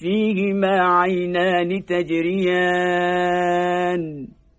فيهما عينان تجريان